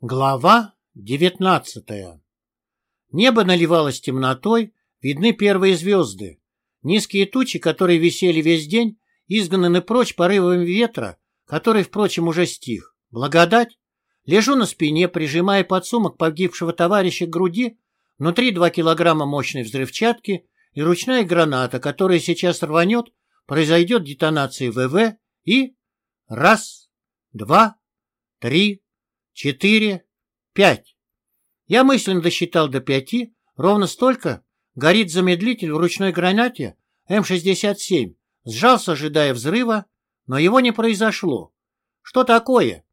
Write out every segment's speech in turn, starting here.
Глава девятнадцатая Небо наливалось темнотой, видны первые звезды. Низкие тучи, которые висели весь день, изгнаны прочь порывами ветра, который, впрочем, уже стих. Благодать. Лежу на спине, прижимая подсумок погибшего товарища к груди, внутри два килограмма мощной взрывчатки и ручная граната, которая сейчас рванет, произойдет детонация ВВ и... Раз, два, три, четыре, пять. Я мысленно досчитал до пяти, ровно столько горит замедлитель в ручной гранате М-67. Сжался, ожидая взрыва, но его не произошло. Что такое?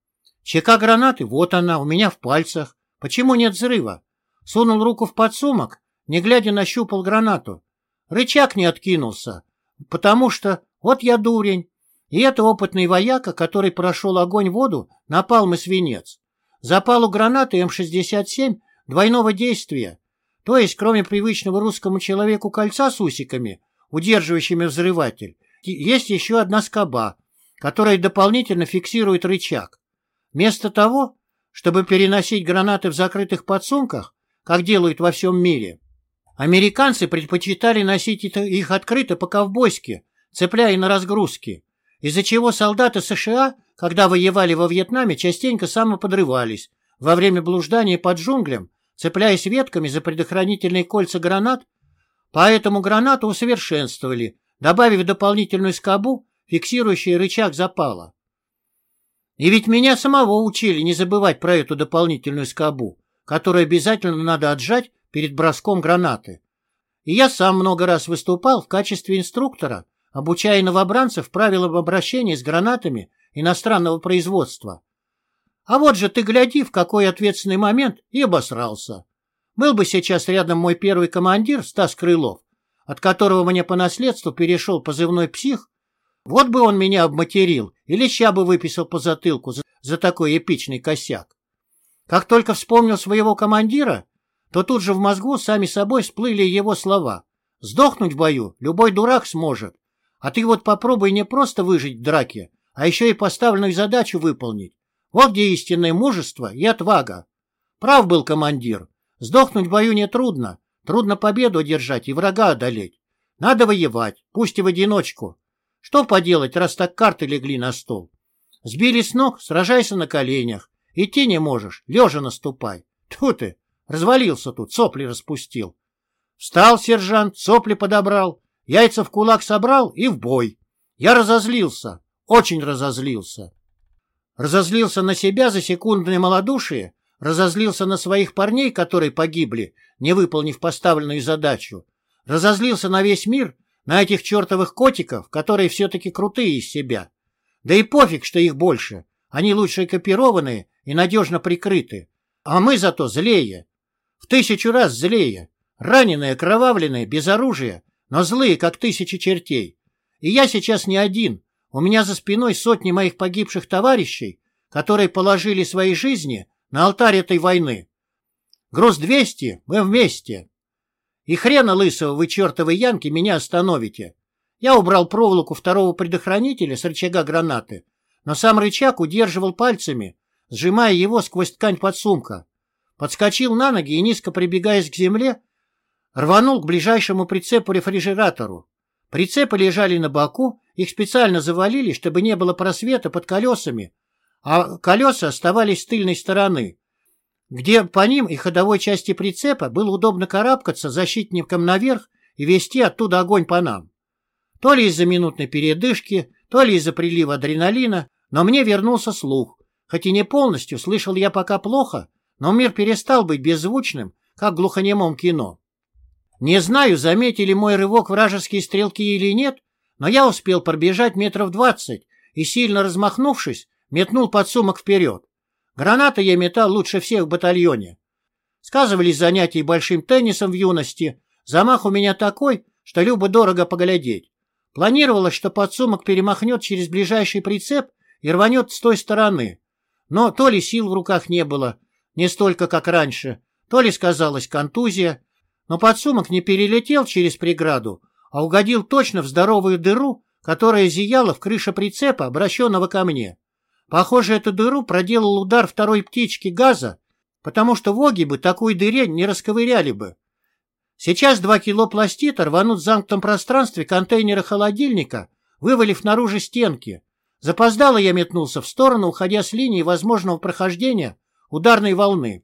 Чека гранаты, вот она, у меня в пальцах. Почему нет взрыва? Сунул руку в подсумок, не глядя нащупал гранату. Рычаг не откинулся, потому что вот я дурень. И это опытный вояка, который прошел огонь-воду, напалм и свинец. Запалу гранаты М-67 двойного действия, то есть кроме привычного русскому человеку кольца с усиками, удерживающими взрыватель, есть еще одна скоба, которая дополнительно фиксирует рычаг. Вместо того, чтобы переносить гранаты в закрытых подсумках, как делают во всем мире, американцы предпочитали носить их открыто по-ковбойски, цепляя на разгрузки, из-за чего солдаты США когда воевали во Вьетнаме, частенько самоподрывались во время блуждания под джунглям, цепляясь ветками за предохранительные кольца гранат, поэтому гранату усовершенствовали, добавив дополнительную скобу, фиксирующую рычаг запала. И ведь меня самого учили не забывать про эту дополнительную скобу, которую обязательно надо отжать перед броском гранаты. И я сам много раз выступал в качестве инструктора, обучая новобранцев правилам обращения с гранатами иностранного производства. А вот же ты гляди, в какой ответственный момент и обосрался. Был бы сейчас рядом мой первый командир, Стас Крылов, от которого мне по наследству перешел позывной «Псих», вот бы он меня обматерил или ща бы выписал по затылку за, за такой эпичный косяк. Как только вспомнил своего командира, то тут же в мозгу сами собой всплыли его слова. «Сдохнуть в бою любой дурак сможет, а ты вот попробуй не просто выжить в драке, а еще и поставленную задачу выполнить. Вот где истинное мужество и отвага. Прав был командир. Сдохнуть в бою нетрудно. Трудно победу одержать и врага одолеть. Надо воевать, пусть и в одиночку. Что поделать, раз так карты легли на стол? Сбили с ног, сражайся на коленях. Идти не можешь, лежа наступай. Тьфу ты, развалился тут, сопли распустил. Встал сержант, сопли подобрал, яйца в кулак собрал и в бой. Я разозлился. Очень разозлился. Разозлился на себя за секундное малодушие, разозлился на своих парней, которые погибли, не выполнив поставленную задачу, разозлился на весь мир, на этих чертовых котиков, которые все-таки крутые из себя. Да и пофиг, что их больше, они лучше экипированные и надежно прикрыты, а мы зато злее. В тысячу раз злее, раненые, окровавленные, без оружия, но злые, как тысячи чертей. И я сейчас не один, у меня за спиной сотни моих погибших товарищей, которые положили свои жизни на алтарь этой войны. Груз 200, мы вместе. И хрена лысого вы, чертовы янки, меня остановите. Я убрал проволоку второго предохранителя с рычага гранаты, но сам рычаг удерживал пальцами, сжимая его сквозь ткань подсумка. Подскочил на ноги и, низко прибегаясь к земле, рванул к ближайшему прицепу-рефрижератору. Прицепы лежали на боку, их специально завалили, чтобы не было просвета под колесами, а колеса оставались с тыльной стороны, где по ним и ходовой части прицепа было удобно карабкаться защитникам наверх и вести оттуда огонь по нам. То ли из-за минутной передышки, то ли из-за прилива адреналина, но мне вернулся слух. Хоть и не полностью, слышал я пока плохо, но мир перестал быть беззвучным, как в глухонемом кино. Не знаю, заметили мой рывок вражеские стрелки или нет, но я успел пробежать метров двадцать и, сильно размахнувшись, метнул подсумок вперед. Гранаты я метал лучше всех в батальоне. Сказывались занятия большим теннисом в юности. Замах у меня такой, что любо-дорого поглядеть. Планировалось, что подсумок перемахнет через ближайший прицеп и рванет с той стороны. Но то ли сил в руках не было, не столько, как раньше, то ли сказалась контузия, но подсумок не перелетел через преграду, а угодил точно в здоровую дыру, которая зияла в крыше прицепа, обращенного ко мне. Похоже, эту дыру проделал удар второй птички газа, потому что воги бы такую дыре не расковыряли бы. Сейчас два кило пластита рванут в замкнутом пространстве контейнера холодильника, вывалив наружу стенки. Запоздало я метнулся в сторону, уходя с линии возможного прохождения ударной волны.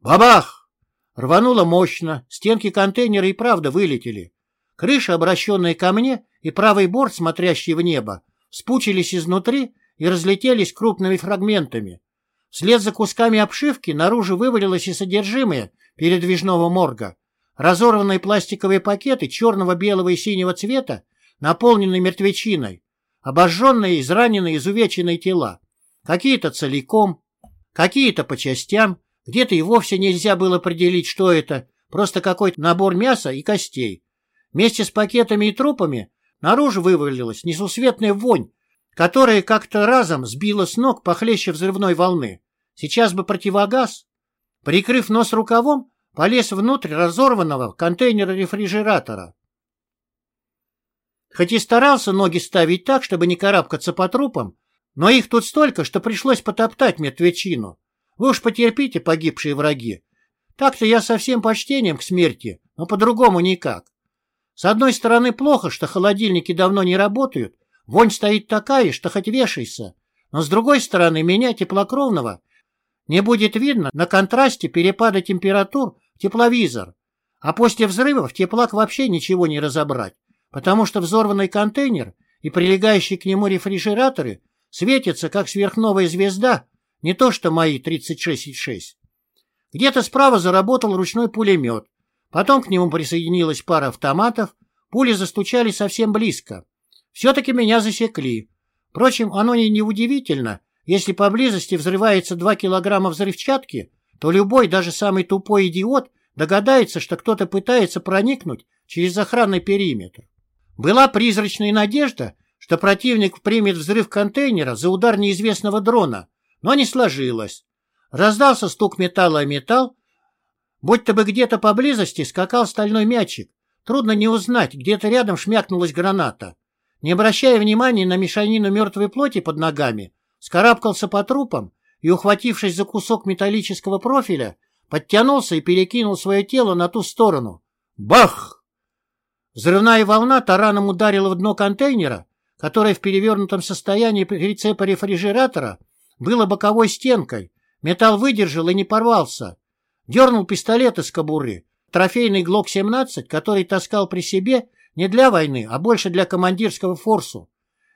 Бабах! Рвануло мощно, стенки контейнера и правда вылетели. Крыша, обращенная ко мне, и правый борт, смотрящий в небо, спучились изнутри и разлетелись крупными фрагментами. Вслед за кусками обшивки наружу вывалилось и содержимое передвижного морга. Разорванные пластиковые пакеты черного, белого и синего цвета, наполненные мертвечиной, обожженные, израненные, изувеченные тела. Какие-то целиком, какие-то по частям, где-то и вовсе нельзя было определить, что это, просто какой-то набор мяса и костей. Вместе с пакетами и трупами наружу вывалилась несусветная вонь, которая как-то разом сбила с ног похлеще взрывной волны. Сейчас бы противогаз. Прикрыв нос рукавом, полез внутрь разорванного контейнера рефрижератора. Хоть и старался ноги ставить так, чтобы не карабкаться по трупам, но их тут столько, что пришлось потоптать мертвечину. Вы уж потерпите, погибшие враги. Так-то я со всем почтением к смерти, но по-другому никак. С одной стороны, плохо, что холодильники давно не работают, вонь стоит такая, что хоть вешайся. Но с другой стороны, меня, теплокровного, не будет видно на контрасте перепада температур в тепловизор. А после взрывов теплак вообще ничего не разобрать, потому что взорванный контейнер и прилегающие к нему рефрижераторы светятся, как сверхновая звезда, не то что мои 36,6. Где-то справа заработал ручной пулемет, Потом к нему присоединилась пара автоматов, пули застучали совсем близко. Все-таки меня засекли. Впрочем, оно не удивительно. Если поблизости взрывается два килограмма взрывчатки, то любой, даже самый тупой идиот, догадается, что кто-то пытается проникнуть через охранный периметр. Была призрачная надежда, что противник примет взрыв контейнера за удар неизвестного дрона, но не сложилось. Раздался стук металла о металл, Будь-то бы где-то поблизости скакал стальной мячик. Трудно не узнать, где-то рядом шмякнулась граната. Не обращая внимания на мешанину мертвой плоти под ногами, скарабкался по трупам и, ухватившись за кусок металлического профиля, подтянулся и перекинул свое тело на ту сторону. Бах! Взрывная волна тараном ударила в дно контейнера, которое в перевернутом состоянии прицепа рефрижератора было боковой стенкой. Металл выдержал и не порвался. Дернул пистолет из кобуры. Трофейный ГЛОК-17, который таскал при себе не для войны, а больше для командирского форсу.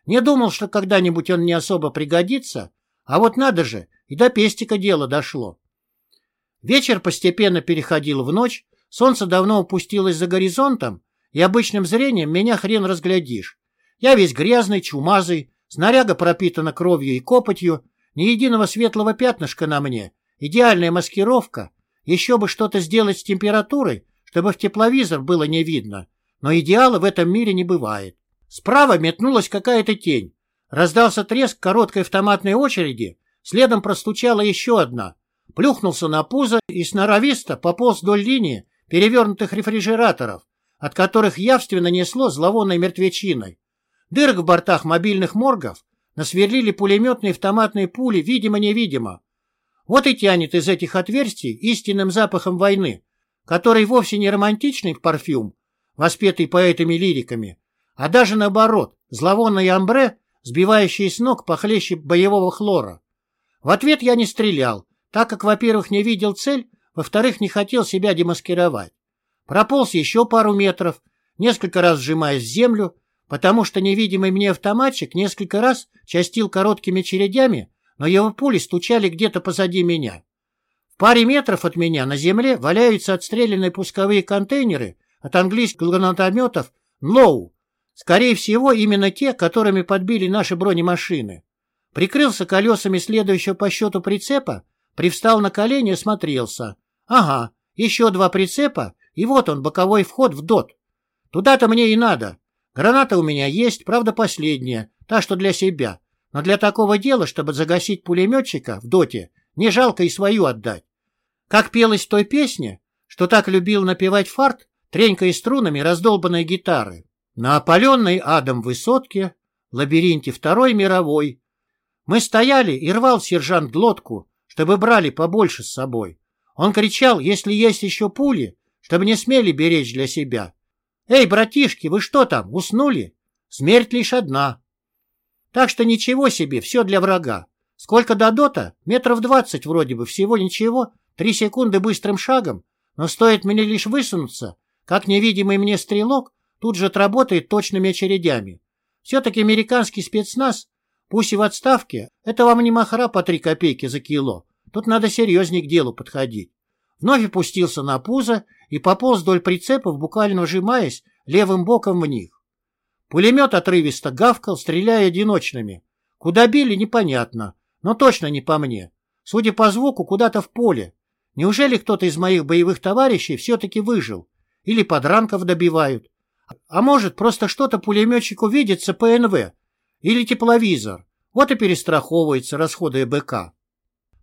Не думал, что когда-нибудь он не особо пригодится, а вот надо же, и до пестика дело дошло. Вечер постепенно переходил в ночь, солнце давно упустилось за горизонтом, и обычным зрением меня хрен разглядишь. Я весь грязный, чумазый, снаряга пропитана кровью и копотью, ни единого светлого пятнышка на мне, идеальная маскировка, еще бы что-то сделать с температурой, чтобы в тепловизор было не видно. Но идеала в этом мире не бывает. Справа метнулась какая-то тень. Раздался треск короткой автоматной очереди, следом простучала еще одна. Плюхнулся на пузо и сноровисто пополз вдоль линии перевернутых рефрижераторов, от которых явственно несло зловонной мертвечиной. Дырок в бортах мобильных моргов насверлили пулеметные автоматные пули, видимо-невидимо. Вот и тянет из этих отверстий истинным запахом войны, который вовсе не романтичный парфюм, воспетый поэтами-лириками, а даже наоборот, зловонный амбре, сбивающий с ног похлеще боевого хлора. В ответ я не стрелял, так как, во-первых, не видел цель, во-вторых, не хотел себя демаскировать. Прополз еще пару метров, несколько раз сжимаясь в землю, потому что невидимый мне автоматчик несколько раз частил короткими чередями но его пули стучали где-то позади меня. В паре метров от меня на земле валяются отстрелянные пусковые контейнеры от английских гранатометов «Лоу». Скорее всего, именно те, которыми подбили наши бронемашины. Прикрылся колесами следующего по счету прицепа, привстал на колени и смотрелся. Ага, еще два прицепа, и вот он, боковой вход в ДОТ. Туда-то мне и надо. Граната у меня есть, правда последняя, та, что для себя. Но для такого дела, чтобы загасить пулеметчика в доте, не жалко и свою отдать. Как пелось в той песне, что так любил напевать фарт, тренькая струнами раздолбанной гитары. На опаленной адом высотке, лабиринте Второй мировой, Мы стояли и рвал сержант глотку, чтобы брали побольше с собой. Он кричал, если есть еще пули, чтобы не смели беречь для себя. «Эй, братишки, вы что там, уснули? Смерть лишь одна». Так что ничего себе, все для врага. Сколько до дота? Метров двадцать вроде бы, всего ничего. Три секунды быстрым шагом. Но стоит мне лишь высунуться, как невидимый мне стрелок тут же отработает точными очередями. Все-таки американский спецназ, пусть и в отставке, это вам не махра по три копейки за кило. Тут надо серьезнее к делу подходить. Вновь опустился на пузо и пополз вдоль прицепов, буквально вжимаясь левым боком в них. Пулемет отрывисто гавкал, стреляя одиночными. Куда били, непонятно, но точно не по мне. Судя по звуку, куда-то в поле. Неужели кто-то из моих боевых товарищей все-таки выжил? Или подранков добивают? А может, просто что-то пулеметчику видится ПНВ или тепловизор. Вот и перестраховывается, расходуя БК.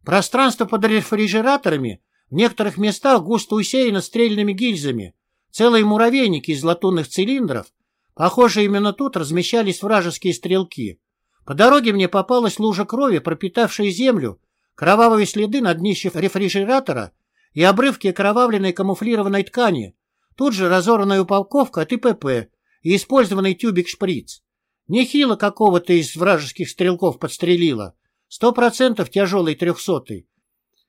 Пространство под рефрижераторами в некоторых местах густо усеяно стрельными гильзами. Целые муравейники из латунных цилиндров. Похоже, именно тут размещались вражеские стрелки. По дороге мне попалась лужа крови, пропитавшая землю, кровавые следы на днище рефрижератора и обрывки окровавленной камуфлированной ткани, тут же разорванная упаковка от ИПП и использованный тюбик-шприц. Нехило какого-то из вражеских стрелков подстрелило. Сто процентов тяжелый трехсотый.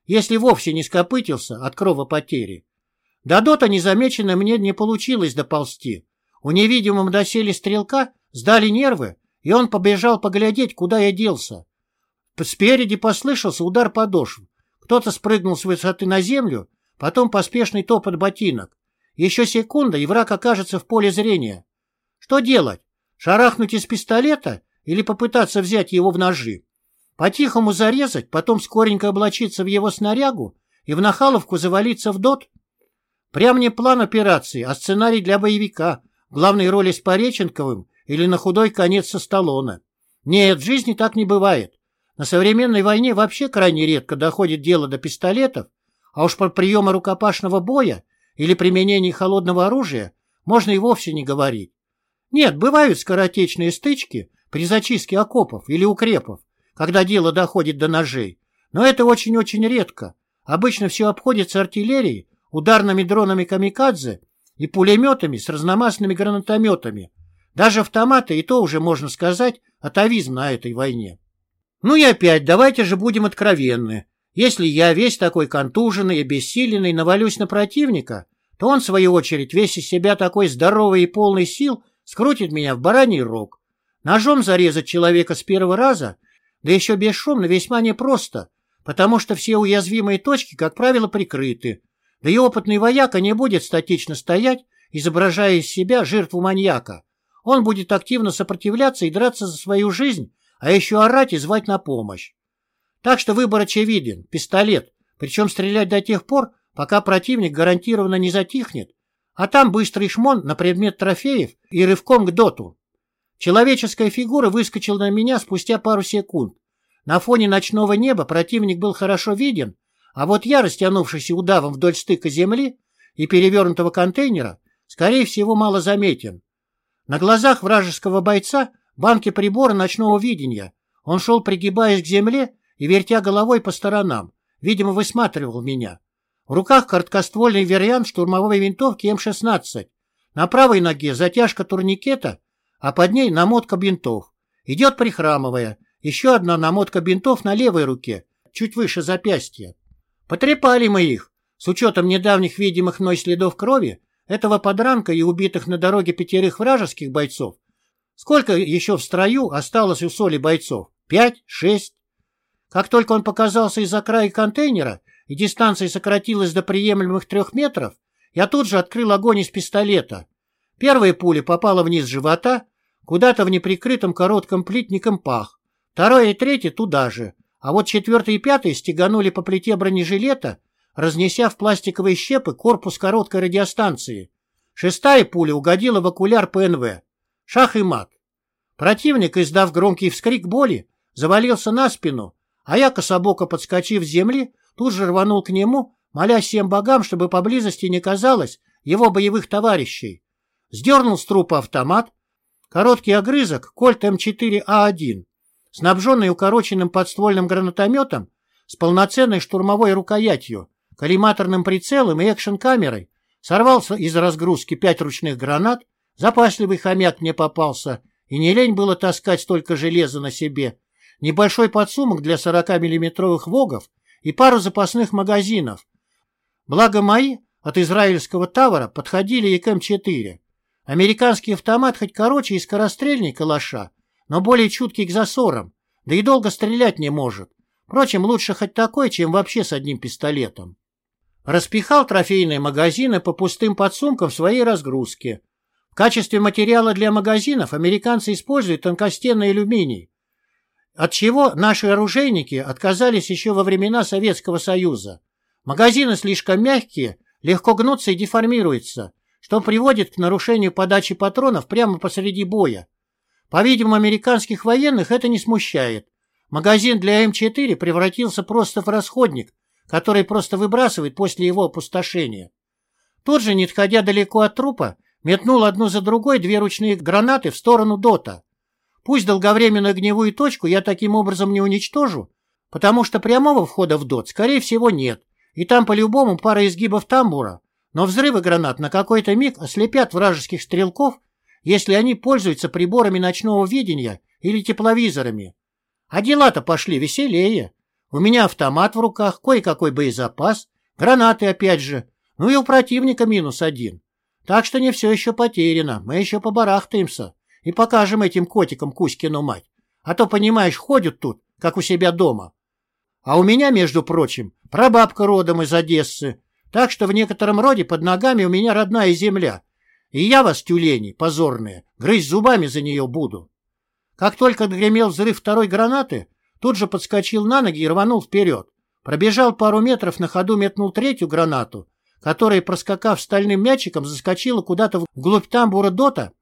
Если вовсе не скопытился от кровопотери. До дота незамеченно мне не получилось доползти. У невидимого доселе стрелка сдали нервы, и он побежал поглядеть, куда я делся. Спереди послышался удар подошв. Кто-то спрыгнул с высоты на землю, потом поспешный топот ботинок. Еще секунда, и враг окажется в поле зрения. Что делать? Шарахнуть из пистолета или попытаться взять его в ножи? По-тихому зарезать, потом скоренько облачиться в его снарягу и в нахаловку завалиться в дот? Прям не план операции, а сценарий для боевика, главной роли с Пореченковым или на худой конец со Сталлоне. Нет, в жизни так не бывает. На современной войне вообще крайне редко доходит дело до пистолетов, а уж про приемы рукопашного боя или применение холодного оружия можно и вовсе не говорить. Нет, бывают скоротечные стычки при зачистке окопов или укрепов, когда дело доходит до ножей, но это очень-очень редко. Обычно все обходится артиллерией, ударными дронами камикадзе и пулеметами с разномастными гранатометами. Даже автоматы и то уже, можно сказать, атовизм на этой войне. Ну и опять, давайте же будем откровенны. Если я весь такой контуженный и обессиленный навалюсь на противника, то он, в свою очередь, весь из себя такой здоровый и полный сил, скрутит меня в бараний рог. Ножом зарезать человека с первого раза, да еще бесшумно, весьма непросто, потому что все уязвимые точки, как правило, прикрыты, да и опытный вояка не будет статично стоять, изображая из себя жертву маньяка. Он будет активно сопротивляться и драться за свою жизнь, а еще орать и звать на помощь. Так что выбор очевиден – пистолет, причем стрелять до тех пор, пока противник гарантированно не затихнет, а там быстрый шмон на предмет трофеев и рывком к доту. Человеческая фигура выскочила на меня спустя пару секунд. На фоне ночного неба противник был хорошо виден, а вот я, растянувшийся удавом вдоль стыка земли и перевернутого контейнера, скорее всего, мало заметен. На глазах вражеского бойца банки прибора ночного видения. Он шел, пригибаясь к земле и вертя головой по сторонам. Видимо, высматривал меня. В руках короткоствольный вариант штурмовой винтовки М-16. На правой ноге затяжка турникета, а под ней намотка бинтов. Идет прихрамывая. Еще одна намотка бинтов на левой руке, чуть выше запястья. Потрепали мы их. С учетом недавних видимых мной следов крови, этого подранка и убитых на дороге пятерых вражеских бойцов, Сколько еще в строю осталось у соли бойцов? Пять? Шесть? Как только он показался из-за края контейнера, и дистанция сократилась до приемлемых трех метров, я тут же открыл огонь из пистолета. Первая пуля попала вниз живота, куда-то в неприкрытом коротком плитником пах. Вторая и третья туда же, а вот четвертая и пятая стеганули по плите бронежилета, разнеся в пластиковые щепы корпус короткой радиостанции. Шестая пуля угодила в окуляр ПНВ. Шах и мат. Противник, издав громкий вскрик боли, завалился на спину, а я, кособоко подскочив с земли, тут же рванул к нему, моля всем богам, чтобы поблизости не казалось его боевых товарищей. Сдернул с трупа автомат, короткий огрызок, кольт М4А1. Снабженный укороченным подствольным гранатометом с полноценной штурмовой рукоятью, коллиматорным прицелом и экшн-камерой, сорвался из разгрузки пять ручных гранат, запасливый хомяк мне попался, и не лень было таскать столько железа на себе, небольшой подсумок для 40-миллиметровых ВОГов и пару запасных магазинов. Благо мои от израильского Тавара подходили и к М4. Американский автомат хоть короче и скорострельней калаша, но более чуткий к засорам, да и долго стрелять не может. Впрочем, лучше хоть такой, чем вообще с одним пистолетом. Распихал трофейные магазины по пустым подсумкам своей разгрузки. В качестве материала для магазинов американцы используют тонкостенный алюминий, от чего наши оружейники отказались еще во времена Советского Союза. Магазины слишком мягкие, легко гнутся и деформируются, что приводит к нарушению подачи патронов прямо посреди боя. По-видимому, американских военных это не смущает. Магазин для М4 превратился просто в расходник, который просто выбрасывает после его опустошения. Тут же, не отходя далеко от трупа, метнул одну за другой две ручные гранаты в сторону Дота. Пусть долговременную огневую точку я таким образом не уничтожу, потому что прямого входа в ДОТ, скорее всего, нет, и там по-любому пара изгибов тамбура, но взрывы гранат на какой-то миг ослепят вражеских стрелков, если они пользуются приборами ночного видения или тепловизорами. А дела-то пошли веселее. У меня автомат в руках, кое-какой боезапас, гранаты опять же, ну и у противника минус один. Так что не все еще потеряно, мы еще побарахтаемся и покажем этим котикам Кузькину мать. А то, понимаешь, ходят тут, как у себя дома. А у меня, между прочим, прабабка родом из Одессы, так что в некотором роде под ногами у меня родная земля. И я вас, тюлени, позорные, грызть зубами за нее буду. Как только гремел взрыв второй гранаты, тут же подскочил на ноги и рванул вперед. Пробежал пару метров, на ходу метнул третью гранату, которая, проскакав стальным мячиком, заскочила куда-то вглубь тамбура дота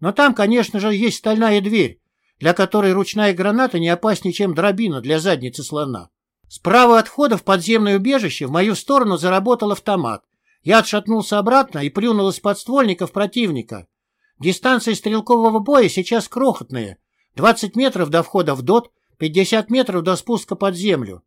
но там, конечно же, есть стальная дверь, для которой ручная граната не опаснее, чем дробина для задницы слона. Справа от входа в подземное убежище в мою сторону заработал автомат. Я отшатнулся обратно и плюнул из подствольников противника. Дистанция стрелкового боя сейчас крохотная. 20 метров до входа в ДОТ, 50 метров до спуска под землю.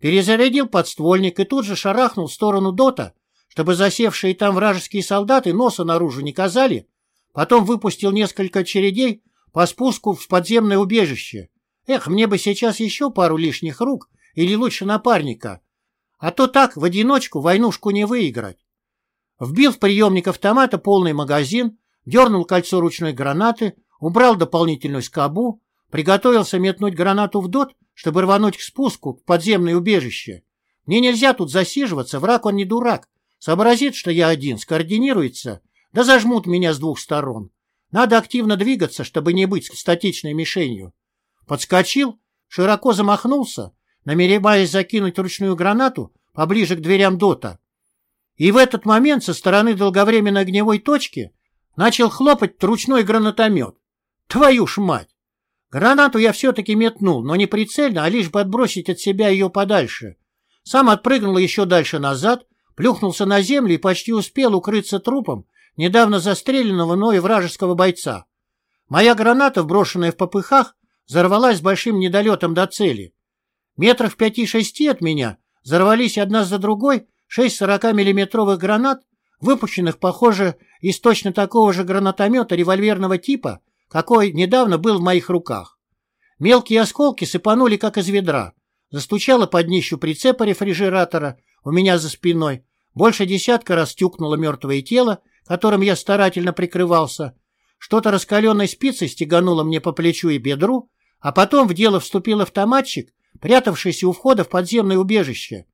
Перезарядил подствольник и тут же шарахнул в сторону ДОТа, чтобы засевшие там вражеские солдаты носа наружу не казали, Потом выпустил несколько очередей по спуску в подземное убежище. Эх, мне бы сейчас еще пару лишних рук или лучше напарника. А то так в одиночку войнушку не выиграть. Вбил в приемник автомата полный магазин, дернул кольцо ручной гранаты, убрал дополнительную скобу, приготовился метнуть гранату в дот, чтобы рвануть к спуску в подземное убежище. Мне нельзя тут засиживаться, враг он не дурак. Сообразит, что я один, скоординируется да зажмут меня с двух сторон. Надо активно двигаться, чтобы не быть статичной мишенью. Подскочил, широко замахнулся, намереваясь закинуть ручную гранату поближе к дверям дота. И в этот момент со стороны долговременной огневой точки начал хлопать ручной гранатомет. Твою ж мать! Гранату я все-таки метнул, но не прицельно, а лишь бы отбросить от себя ее подальше. Сам отпрыгнул еще дальше назад, плюхнулся на землю и почти успел укрыться трупом недавно застреленного мною вражеского бойца. Моя граната, брошенная в попыхах, взорвалась с большим недолетом до цели. Метрах в пяти-шести от меня взорвались одна за другой шесть 40-миллиметровых гранат, выпущенных, похоже, из точно такого же гранатомета револьверного типа, какой недавно был в моих руках. Мелкие осколки сыпанули, как из ведра. Застучало под днищу прицепа рефрижератора у меня за спиной. Больше десятка раз тюкнуло мертвое тело, которым я старательно прикрывался. Что-то раскаленной спицей стегануло мне по плечу и бедру, а потом в дело вступил автоматчик, прятавшийся у входа в подземное убежище.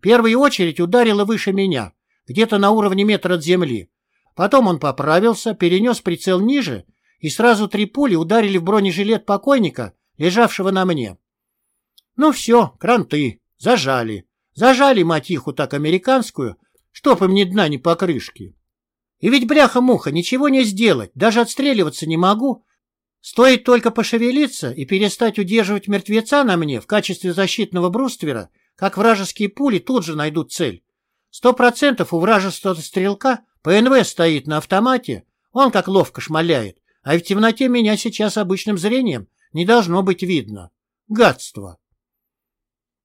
Первая очередь ударила выше меня, где-то на уровне метра от земли. Потом он поправился, перенес прицел ниже, и сразу три пули ударили в бронежилет покойника, лежавшего на мне. Ну все, кранты, зажали. Зажали, мать иху, так американскую, чтоб им ни дна, ни покрышки. И ведь, бляха-муха, ничего не сделать, даже отстреливаться не могу. Стоит только пошевелиться и перестать удерживать мертвеца на мне в качестве защитного бруствера, как вражеские пули тут же найдут цель. Сто процентов у вражеского стрелка ПНВ стоит на автомате, он как ловко шмаляет, а в темноте меня сейчас обычным зрением не должно быть видно. Гадство!